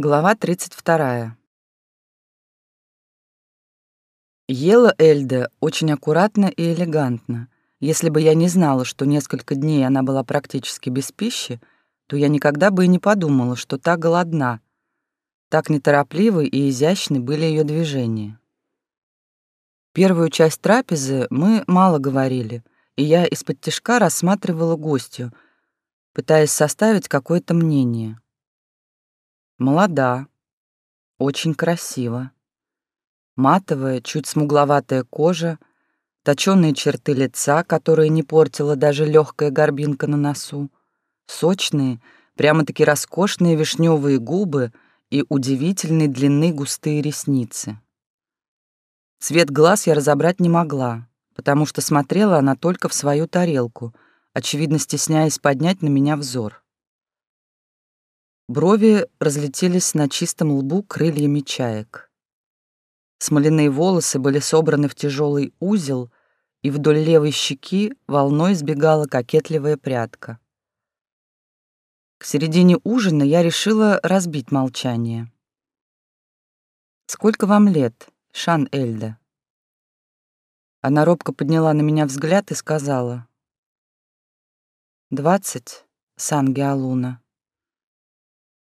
Глава 32. Ела Эльда очень аккуратно и элегантно. Если бы я не знала, что несколько дней она была практически без пищи, то я никогда бы и не подумала, что та голодна. Так неторопливы и изящны были ее движения. Первую часть трапезы мы мало говорили, и я из-под тишка рассматривала гостью, пытаясь составить какое-то мнение. Молода, очень красиво. Матовая, чуть смугловатая кожа, точёные черты лица, которые не портила даже легкая горбинка на носу, сочные, прямо-таки роскошные вишневые губы и удивительной длины густые ресницы. Цвет глаз я разобрать не могла, потому что смотрела она только в свою тарелку, очевидно стесняясь поднять на меня взор. Брови разлетелись на чистом лбу крыльями чаек. Смоляные волосы были собраны в тяжелый узел, и вдоль левой щеки волной сбегала кокетливая прядка. К середине ужина я решила разбить молчание. «Сколько вам лет, Шан Эльда?» Она робко подняла на меня взгляд и сказала. «Двадцать, Сан Геалуна».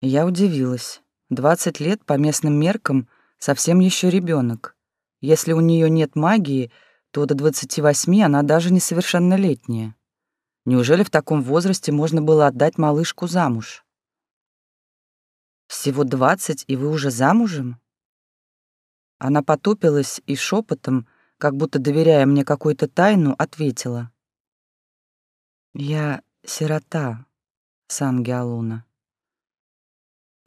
Я удивилась. Двадцать лет по местным меркам совсем еще ребенок. Если у нее нет магии, то до двадцати восьми она даже несовершеннолетняя. Неужели в таком возрасте можно было отдать малышку замуж? Всего двадцать, и вы уже замужем? Она потупилась и шепотом, как будто доверяя мне какую-то тайну, ответила. «Я сирота, Сан Геалуна».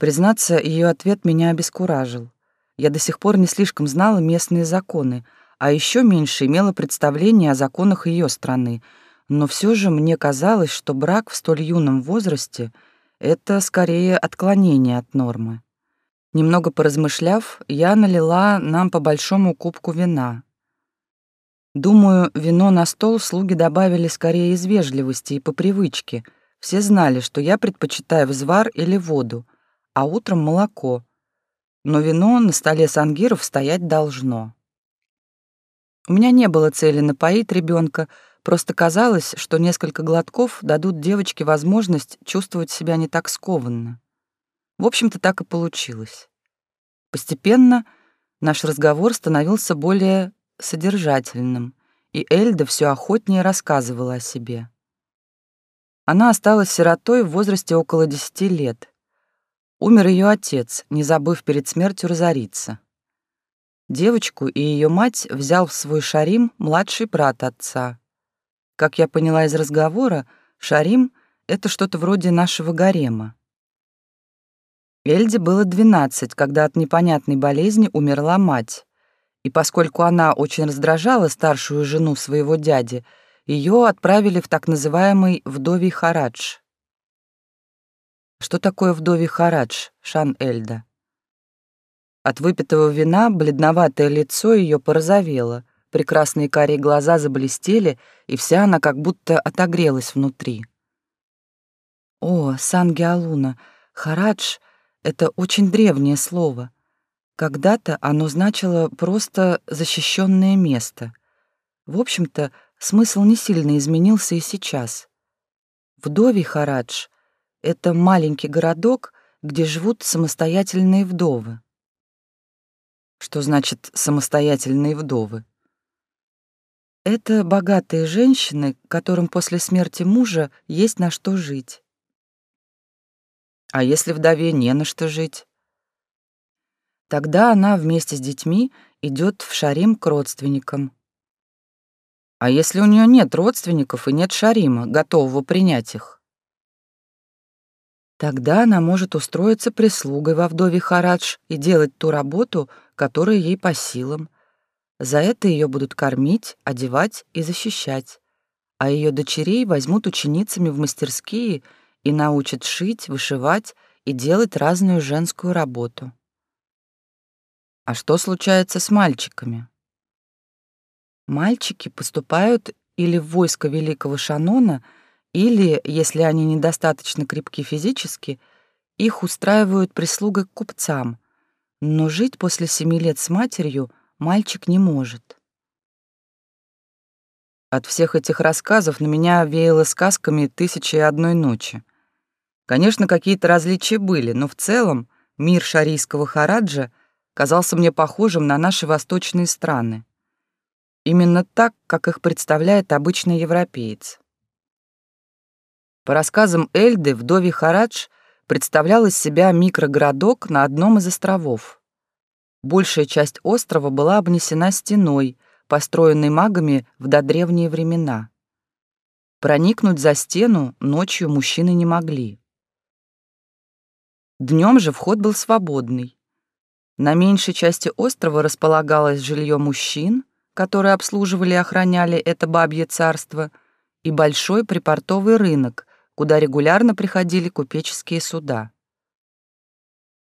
Признаться, ее ответ меня обескуражил. Я до сих пор не слишком знала местные законы, а еще меньше имела представление о законах ее страны. Но все же мне казалось, что брак в столь юном возрасте — это скорее отклонение от нормы. Немного поразмышляв, я налила нам по большому кубку вина. Думаю, вино на стол слуги добавили скорее из вежливости и по привычке. Все знали, что я предпочитаю взвар или воду — а утром молоко. Но вино на столе сангиров стоять должно. У меня не было цели напоить ребенка, просто казалось, что несколько глотков дадут девочке возможность чувствовать себя не так скованно. В общем-то, так и получилось. Постепенно наш разговор становился более содержательным, и Эльда все охотнее рассказывала о себе. Она осталась сиротой в возрасте около десяти лет — Умер ее отец, не забыв перед смертью разориться. Девочку и ее мать взял в свой шарим младший брат отца. Как я поняла из разговора, шарим — это что-то вроде нашего гарема. Эльде было 12, когда от непонятной болезни умерла мать. И поскольку она очень раздражала старшую жену своего дяди, ее отправили в так называемый «вдовий харадж». Что такое вдовий харадж, Шан-Эльда? От выпитого вина бледноватое лицо ее порозовело, прекрасные карие глаза заблестели, и вся она как будто отогрелась внутри. О, Сан-Геалуна, харадж — это очень древнее слово. Когда-то оно значило просто «защищенное место». В общем-то, смысл не сильно изменился и сейчас. Вдовий харадж это маленький городок, где живут самостоятельные вдовы. Что значит самостоятельные вдовы? Это богатые женщины, которым после смерти мужа есть на что жить. А если вдове не на что жить? Тогда она вместе с детьми идет в шарим к родственникам. А если у нее нет родственников и нет шарима, готового принять их? Тогда она может устроиться прислугой во вдове Харадж и делать ту работу, которая ей по силам. За это ее будут кормить, одевать и защищать. А ее дочерей возьмут ученицами в мастерские и научат шить, вышивать и делать разную женскую работу. А что случается с мальчиками? Мальчики поступают или в войско великого Шанона — или, если они недостаточно крепки физически, их устраивают прислугой к купцам, но жить после семи лет с матерью мальчик не может. От всех этих рассказов на меня веяло сказками «Тысячи и одной ночи». Конечно, какие-то различия были, но в целом мир шарийского Хараджа казался мне похожим на наши восточные страны. Именно так, как их представляет обычный европеец. По рассказам Эльды, вдове Харадж представлял из себя микрогородок на одном из островов. Большая часть острова была обнесена стеной, построенной магами в додревние времена. Проникнуть за стену ночью мужчины не могли. Днем же вход был свободный. На меньшей части острова располагалось жилье мужчин, которые обслуживали и охраняли это бабье царство, и большой припортовый рынок, куда регулярно приходили купеческие суда.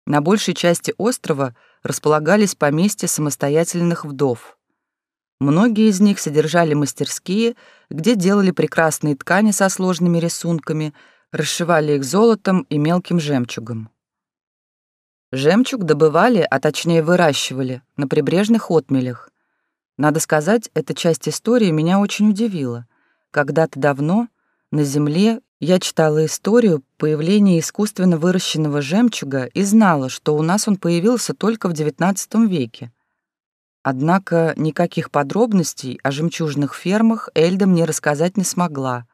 На большей части острова располагались поместья самостоятельных вдов. Многие из них содержали мастерские, где делали прекрасные ткани со сложными рисунками, расшивали их золотом и мелким жемчугом. Жемчуг добывали, а точнее выращивали, на прибрежных отмелях. Надо сказать, эта часть истории меня очень удивила. Когда-то давно на Земле я читала историю появления искусственно выращенного жемчуга и знала, что у нас он появился только в XIX веке. Однако никаких подробностей о жемчужных фермах Эльда мне рассказать не смогла,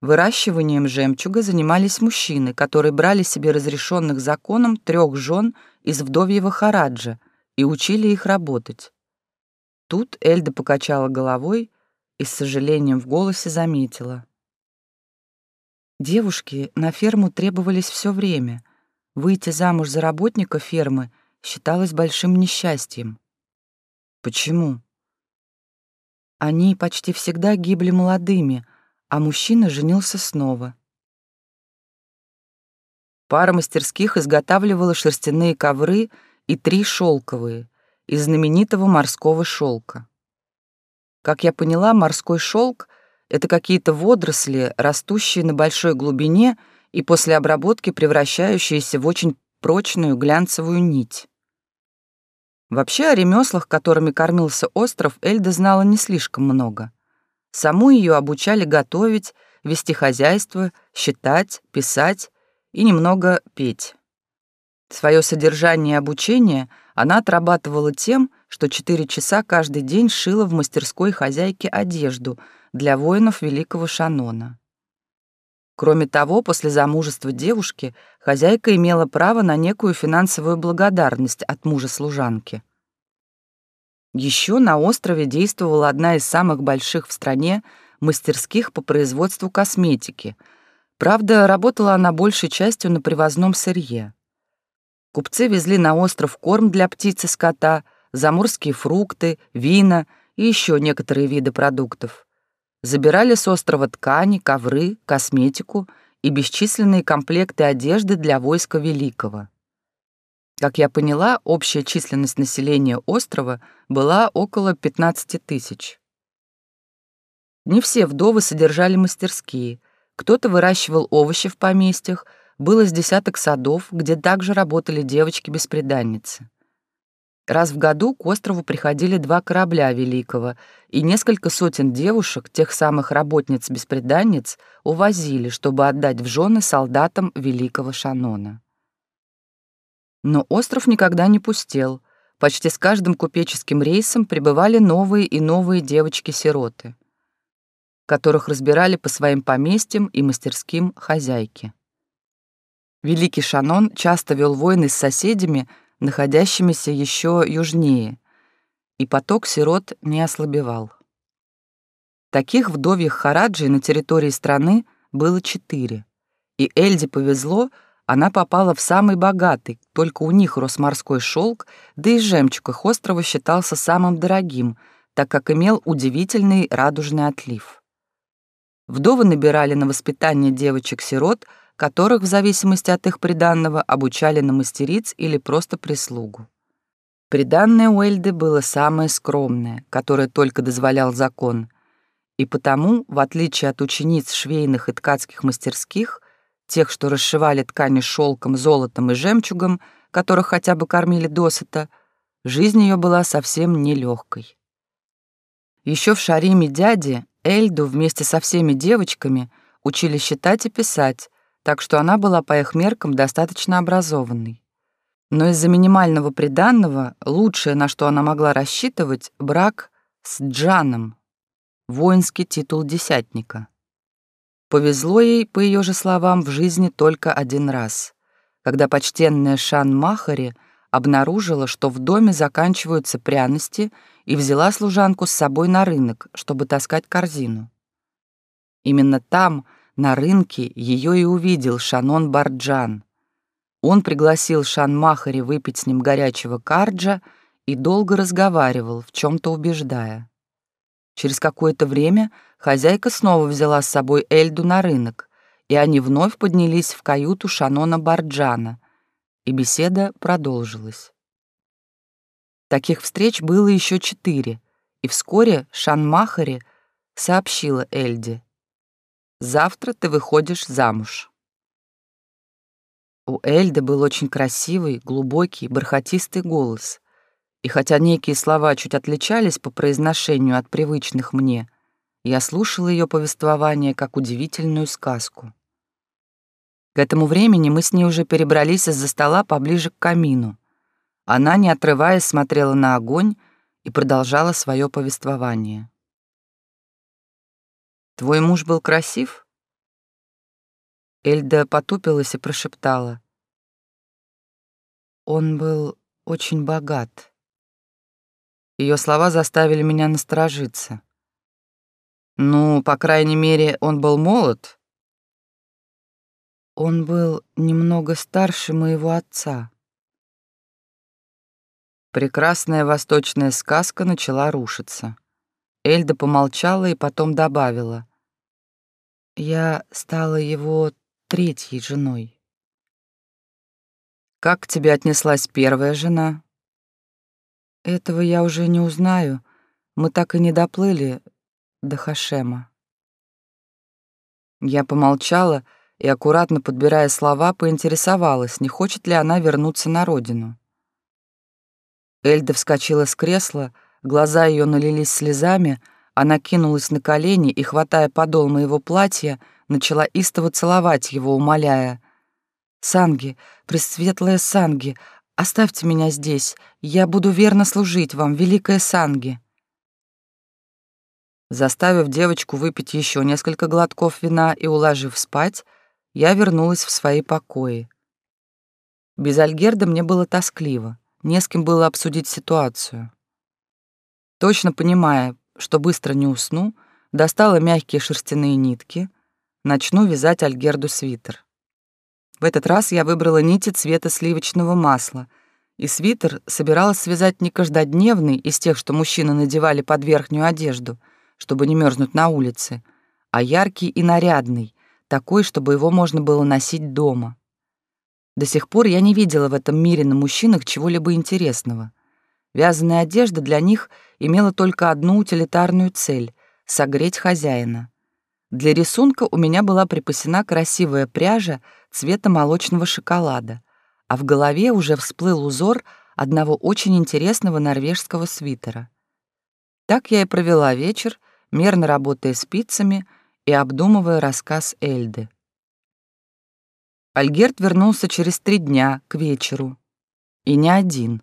Выращиванием жемчуга занимались мужчины, которые брали себе разрешенных законом трех жен из вдовьего Хараджа и учили их работать. Тут Эльда покачала головой и с сожалением в голосе заметила. Девушки на ферму требовались все время. Выйти замуж за работника фермы считалось большим несчастьем. Почему? Они почти всегда гибли молодыми — а мужчина женился снова. Пара мастерских изготавливала шерстяные ковры и три шелковые из знаменитого морского шелка. Как я поняла, морской шелк — это какие-то водоросли, растущие на большой глубине и после обработки превращающиеся в очень прочную глянцевую нить. Вообще о ремеслах, которыми кормился остров, Эльда знала не слишком много. Саму ее обучали готовить, вести хозяйство, считать, писать и немного петь. Свое содержание и обучение она отрабатывала тем, что четыре часа каждый день шила в мастерской хозяйки одежду для воинов Великого Шанона. Кроме того, после замужества девушки хозяйка имела право на некую финансовую благодарность от мужа служанки. Еще на острове действовала одна из самых больших в стране мастерских по производству косметики. Правда, работала она большей частью на привозном сырье. Купцы везли на остров корм для птиц и скота, заморские фрукты, вина и еще некоторые виды продуктов. Забирали с острова ткани, ковры, косметику и бесчисленные комплекты одежды для войска Великого. Как я поняла, общая численность населения острова была около 15 тысяч. Не все вдовы содержали мастерские. Кто-то выращивал овощи в поместьях, было с десяток садов, где также работали девочки-бесприданницы. Раз в году к острову приходили два корабля Великого, и несколько сотен девушек, тех самых работниц-бесприданниц, увозили, чтобы отдать в жены солдатам Великого Шанона. Но остров никогда не пустел. Почти с каждым купеческим рейсом прибывали новые и новые девочки-сироты, которых разбирали по своим поместьям и мастерским хозяйки. Великий Шанон часто вел войны с соседями, находящимися еще южнее, и поток сирот не ослабевал. Таких вдовьих хараджей на территории страны было четыре, и Эльде повезло — она попала в самый богатый, только у них рос морской шелк, да и жемчуг их острова считался самым дорогим, так как имел удивительный радужный отлив. Вдовы набирали на воспитание девочек-сирот, которых, в зависимости от их приданного, обучали на мастериц или просто прислугу. Приданное Уэльды было самое скромное, которое только дозволял закон, и потому, в отличие от учениц швейных и ткацких мастерских, тех, что расшивали ткани шелком, золотом и жемчугом, которых хотя бы кормили досыта, жизнь ее была совсем нелегкой. Еще в Шариме дяди Эльду вместе со всеми девочками учили считать и писать, так что она была по их меркам достаточно образованной. Но из-за минимального приданного лучшее, на что она могла рассчитывать, брак с Джаном, воинский титул десятника. Повезло ей, по ее же словам, в жизни только один раз, когда почтенная Шан Махари обнаружила, что в доме заканчиваются пряности, и взяла служанку с собой на рынок, чтобы таскать корзину. Именно там, на рынке, ее и увидел Шанон Барджан. Он пригласил Шан Махари выпить с ним горячего карджа и долго разговаривал, в чем то убеждая. Через какое-то время хозяйка снова взяла с собой Эльду на рынок, и они вновь поднялись в каюту Шанона Барджана, и беседа продолжилась. Таких встреч было еще четыре, и вскоре Шан Махари сообщила Эльде. «Завтра ты выходишь замуж». У Эльды был очень красивый, глубокий, бархатистый голос — и хотя некие слова чуть отличались по произношению от привычных мне, я слушала ее повествование как удивительную сказку. К этому времени мы с ней уже перебрались из-за стола поближе к камину. Она, не отрываясь, смотрела на огонь и продолжала свое повествование. «Твой муж был красив?» Эльда потупилась и прошептала. «Он был очень богат». Ее слова заставили меня насторожиться. Ну, по крайней мере, он был молод. Он был немного старше моего отца. Прекрасная восточная сказка начала рушиться. Эльда помолчала и потом добавила. Я стала его третьей женой. Как к тебе отнеслась первая жена? Этого я уже не узнаю. Мы так и не доплыли до Хашема. Я помолчала и, аккуратно подбирая слова, поинтересовалась, не хочет ли она вернуться на родину. Эльда вскочила с кресла, глаза ее налились слезами, она кинулась на колени и, хватая подол моего платья, начала истово целовать его, умоляя. «Санги, пресветлая Санги, Оставьте меня здесь. Я буду верно служить вам, великая Санги. Заставив девочку выпить еще несколько глотков вина и уложив спать, я вернулась в свои покои. Без Альгерда мне было тоскливо, не с кем было обсудить ситуацию. Точно понимая, что быстро не усну, достала мягкие шерстяные нитки, начну вязать Альгерду свитер. В этот раз я выбрала нити цвета сливочного масла, и свитер собиралась связать не каждодневный из тех, что мужчины надевали под верхнюю одежду, чтобы не мерзнуть на улице, а яркий и нарядный, такой, чтобы его можно было носить дома. До сих пор я не видела в этом мире на мужчинах чего-либо интересного. Вязаная одежда для них имела только одну утилитарную цель — согреть хозяина. Для рисунка у меня была припасена красивая пряжа цвета молочного шоколада, а в голове уже всплыл узор одного очень интересного норвежского свитера. Так я и провела вечер, мерно работая спицами и обдумывая рассказ Эльды. Альгерт вернулся через три дня, к вечеру. И не один.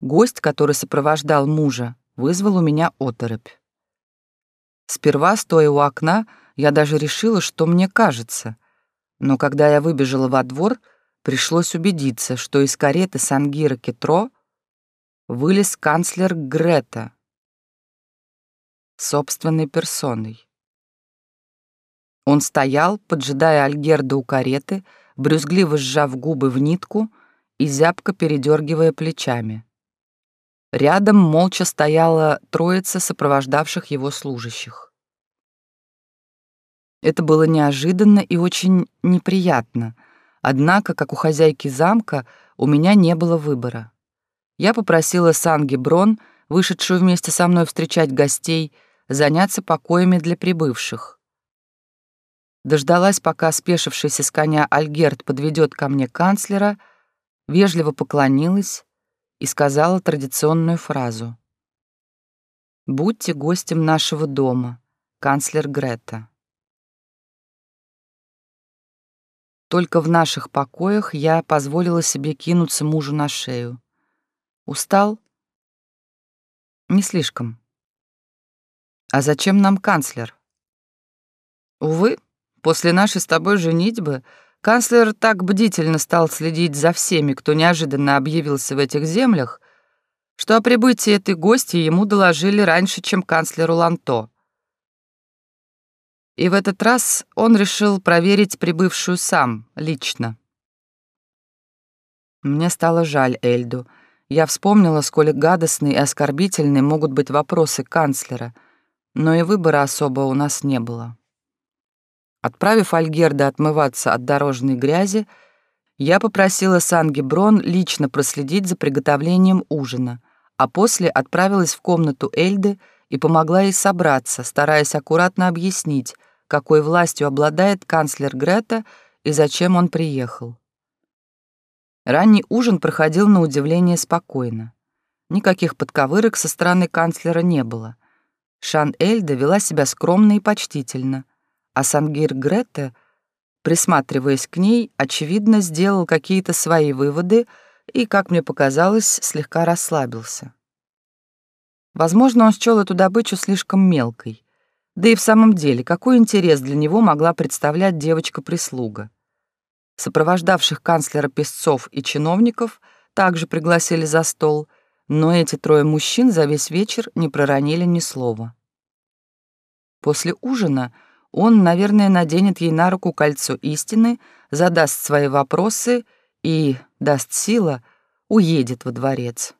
Гость, который сопровождал мужа, вызвал у меня оторопь. Сперва, стоя у окна, я даже решила, что мне кажется. Но когда я выбежала во двор, пришлось убедиться, что из кареты Сангира Кетро вылез канцлер Грета собственной персоной. Он стоял, поджидая Альгерда у кареты, брюзгливо сжав губы в нитку и зябко передергивая плечами. Рядом молча стояла троица сопровождавших его служащих. Это было неожиданно и очень неприятно, однако, как у хозяйки замка, у меня не было выбора. Я попросила Санги Брон, вышедшую вместе со мной встречать гостей, заняться покоями для прибывших. дождалась, пока спешившийся с коня Альгерт подведет ко мне канцлера, вежливо поклонилась и сказала традиционную фразу. «Будьте гостем нашего дома, канцлер Грета». Только в наших покоях я позволила себе кинуться мужу на шею. Устал? Не слишком. А зачем нам канцлер? Увы, после нашей с тобой женитьбы канцлер так бдительно стал следить за всеми, кто неожиданно объявился в этих землях, что о прибытии этой гости ему доложили раньше, чем канцлеру Ланто. И в этот раз он решил проверить прибывшую сам, лично. Мне стало жаль Эльду. Я вспомнила, сколь гадостны и оскорбительны могут быть вопросы канцлера, но и выбора особо у нас не было. Отправив Альгерда отмываться от дорожной грязи, я попросила Санги Брон лично проследить за приготовлением ужина, а после отправилась в комнату Эльды и помогла ей собраться, стараясь аккуратно объяснить, какой властью обладает канцлер Грета и зачем он приехал. Ранний ужин проходил на удивление спокойно. Никаких подковырок со стороны канцлера не было. Шан Эльда вела себя скромно и почтительно, а Сангир Грете, присматриваясь к ней, очевидно, сделал какие-то свои выводы и, как мне показалось, слегка расслабился. Возможно, он счёл эту добычу слишком мелкой. Да и в самом деле, какой интерес для него могла представлять девочка-прислуга? Сопровождавших канцлера песцов и чиновников также пригласили за стол, но эти трое мужчин за весь вечер не проронили ни слова. После ужина он, наверное, наденет ей на руку кольцо истины, задаст свои вопросы и, даст сила, уедет во дворец.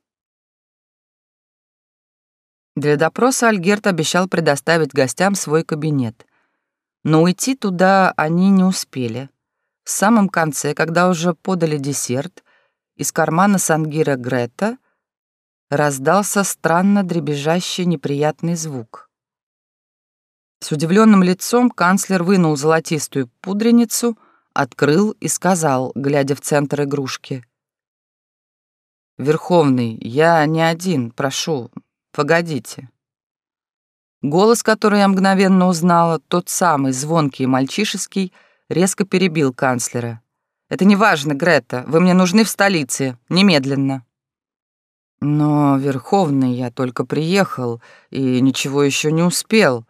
Для допроса Альгерт обещал предоставить гостям свой кабинет. Но уйти туда они не успели. В самом конце, когда уже подали десерт, из кармана Сангира Грета раздался странно дребезжащий неприятный звук. С удивленным лицом канцлер вынул золотистую пудреницу, открыл и сказал, глядя в центр игрушки. «Верховный, я не один, прошу, Погодите. Голос, который я мгновенно узнала, тот самый, звонкий и мальчишеский, резко перебил канцлера. «Это не важно, Грета, вы мне нужны в столице, немедленно». «Но, Верховный, я только приехал и ничего еще не успел», —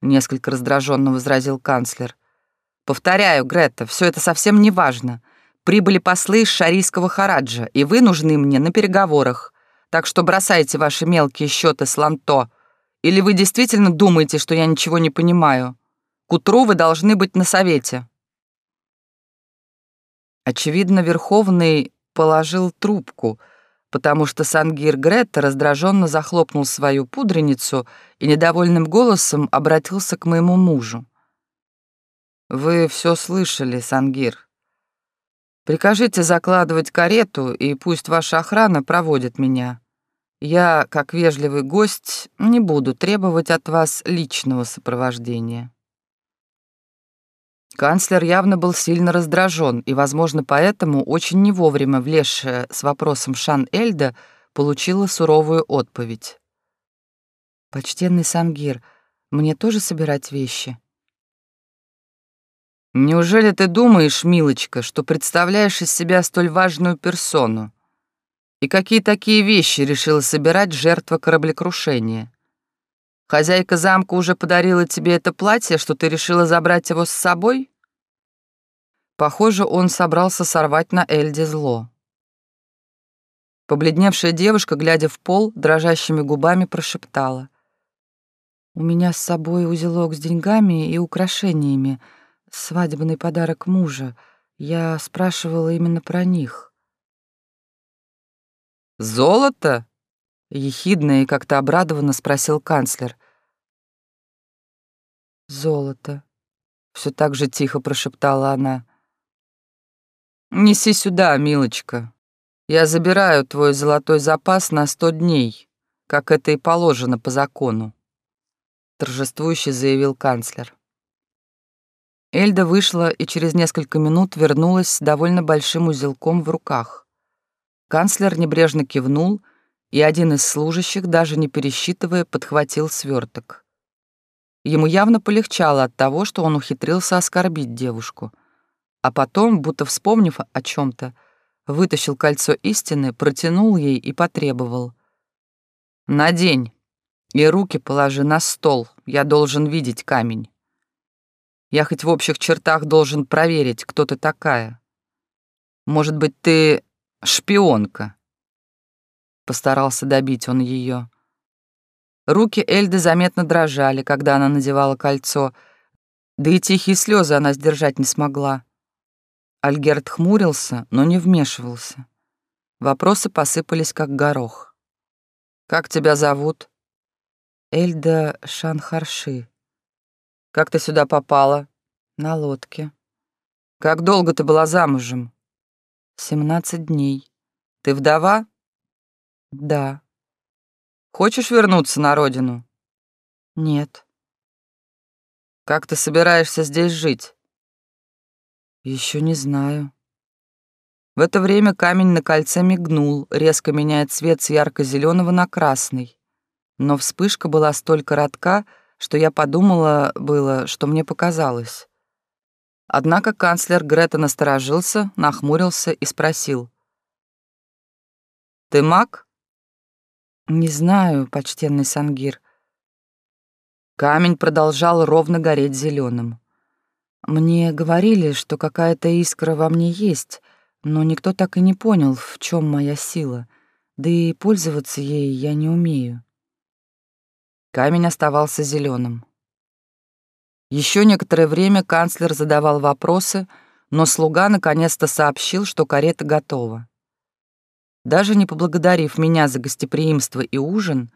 несколько раздраженно возразил канцлер. «Повторяю, Грета, все это совсем не важно. Прибыли послы из Шарийского Хараджа, и вы нужны мне на переговорах. Так что бросайте ваши мелкие счеты с Ланто. Или вы действительно думаете, что я ничего не понимаю? К утру вы должны быть на совете». Очевидно, Верховный положил трубку, потому что Сангир Гретта раздраженно захлопнул свою пудреницу недовольным голосом обратился к моему мужу. «Вы все слышали, Сангир. Прикажите закладывать карету, и пусть ваша охрана проводит меня. Я, как вежливый гость, не буду требовать от вас личного сопровождения». Канцлер явно был сильно раздражен, и, возможно, поэтому очень не вовремя влезшая с вопросом Шан Эльда получила суровую отповедь. «Почтенный Самгир, мне тоже собирать вещи?» Неужели ты думаешь, милочка, что представляешь из себя столь важную персону? И какие такие вещи решила собирать жертва кораблекрушения? Хозяйка замка уже подарила тебе это платье, что ты решила забрать его с собой? Похоже, он собрался сорвать на Эльде зло. Побледневшая девушка, глядя в пол, дрожащими губами прошептала. «У меня с собой узелок с деньгами и украшениями — свадебный подарок мужа. Я спрашивала именно про них. «Золото?» — ехидно и как-то обрадованно спросил канцлер. «Золото», — все так же тихо прошептала она. «Неси сюда, милочка. Я забираю твой золотой запас на сто дней, как это и положено по закону», — торжествующе заявил канцлер. Эльда вышла и через несколько минут вернулась с довольно большим узелком в руках. Канцлер небрежно кивнул, и один из служащих, даже не пересчитывая, подхватил сверток. Ему явно полегчало от того, что он ухитрился оскорбить девушку. А потом, будто вспомнив о чем то вытащил кольцо истины, протянул ей и потребовал. «Надень и руки положи на стол, я должен видеть камень. Я хоть в общих чертах должен проверить, кто ты такая. Может быть, ты шпионка?» Постарался добить он ее. Руки Эльды заметно дрожали, когда она надевала кольцо, да и тихие слезы она сдержать не смогла. Альгерт хмурился, но не вмешивался. Вопросы посыпались, как горох. «Как тебя зовут?» «Эльда Шанхарши». «Как ты сюда попала?» «На лодке». «Как долго ты была замужем?» «Семнадцать дней». «Ты вдова?» «Да». «Хочешь вернуться на родину?» «Нет». «Как ты собираешься здесь жить?» Еще не знаю. В это время камень на кольце мигнул, резко меняя цвет с ярко-зеленого на красный. Но вспышка была столь коротка, что я подумала было, что мне показалось. Однако канцлер Грета насторожился, нахмурился и спросил. «Ты маг?» «Не знаю, почтенный Сангир». Камень продолжал ровно гореть зеленым. Мне говорили, что какая-то искра во мне есть, но никто так и не понял, в чем моя сила, да и пользоваться ей я не умею. Камень оставался зеленым. Еще некоторое время канцлер задавал вопросы, но слуга наконец-то сообщил, что карета готова. Даже не поблагодарив меня за гостеприимство и ужин,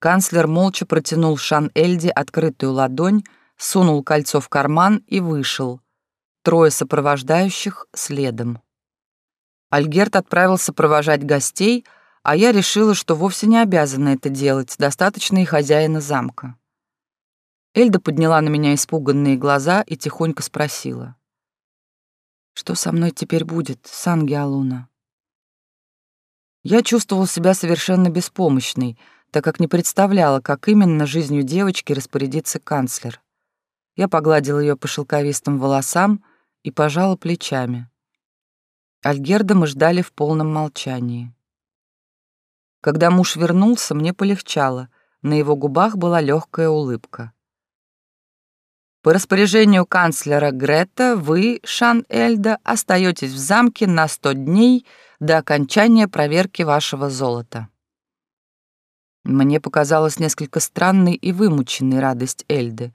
канцлер молча протянул Шан-Эльде открытую ладонь, сунул кольцо в карман и вышел. Трое сопровождающих следом. Альгерт отправился провожать гостей, а я решила, что вовсе не обязана это делать, достаточно и хозяина замка. Эльда подняла на меня испуганные глаза и тихонько спросила. «Что со мной теперь будет, Сангиалуна?» Я чувствовала себя совершенно беспомощной, так как не представляла, как именно жизнью девочки распорядится канцлер. Я погладила ее по шелковистым волосам и пожала плечами. Альгерда мы ждали в полном молчании. Когда муж вернулся, мне полегчало, на его губах была легкая улыбка. По распоряжению канцлера Грета вы, Шан Эльда, остаетесь в замке на сто дней до окончания проверки вашего золота. Мне показалась несколько странной и вымученной радость Эльды.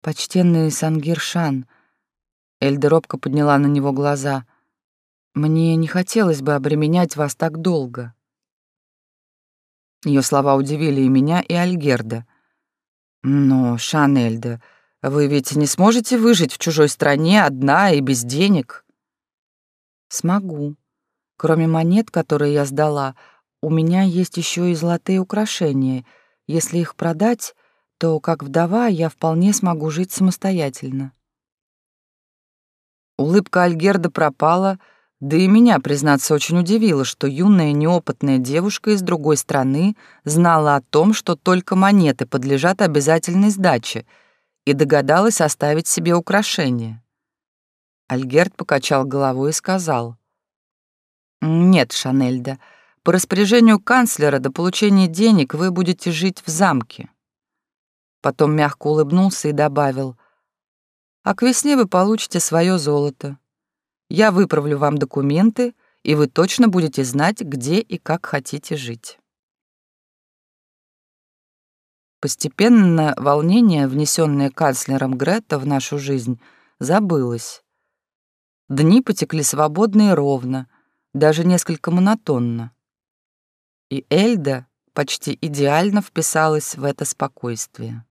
«Почтенный Сангиршан», — Эльда робко подняла на него глаза, — «мне не хотелось бы обременять вас так долго». Ее слова удивили и меня, и Альгерда. «Но, Шанельда, вы ведь не сможете выжить в чужой стране одна и без денег?» «Смогу. Кроме монет, которые я сдала, у меня есть еще и золотые украшения. Если их продать, то как вдова я вполне смогу жить самостоятельно. Улыбка Альгерда пропала, да и меня, признаться, очень удивило, что юная неопытная девушка из другой страны знала о том, что только монеты подлежат обязательной сдаче, и догадалась оставить себе украшение. Альгерд покачал головой и сказал. «Нет, Шанельда, по распоряжению канцлера до получения денег вы будете жить в замке. Потом мягко улыбнулся и добавил, «А к весне вы получите свое золото. Я выправлю вам документы, и вы точно будете знать, где и как хотите жить». Постепенно волнение, внесенное канцлером Гретта в нашу жизнь, забылось. Дни потекли свободно и ровно, даже несколько монотонно. И Эльда почти идеально вписалась в это спокойствие.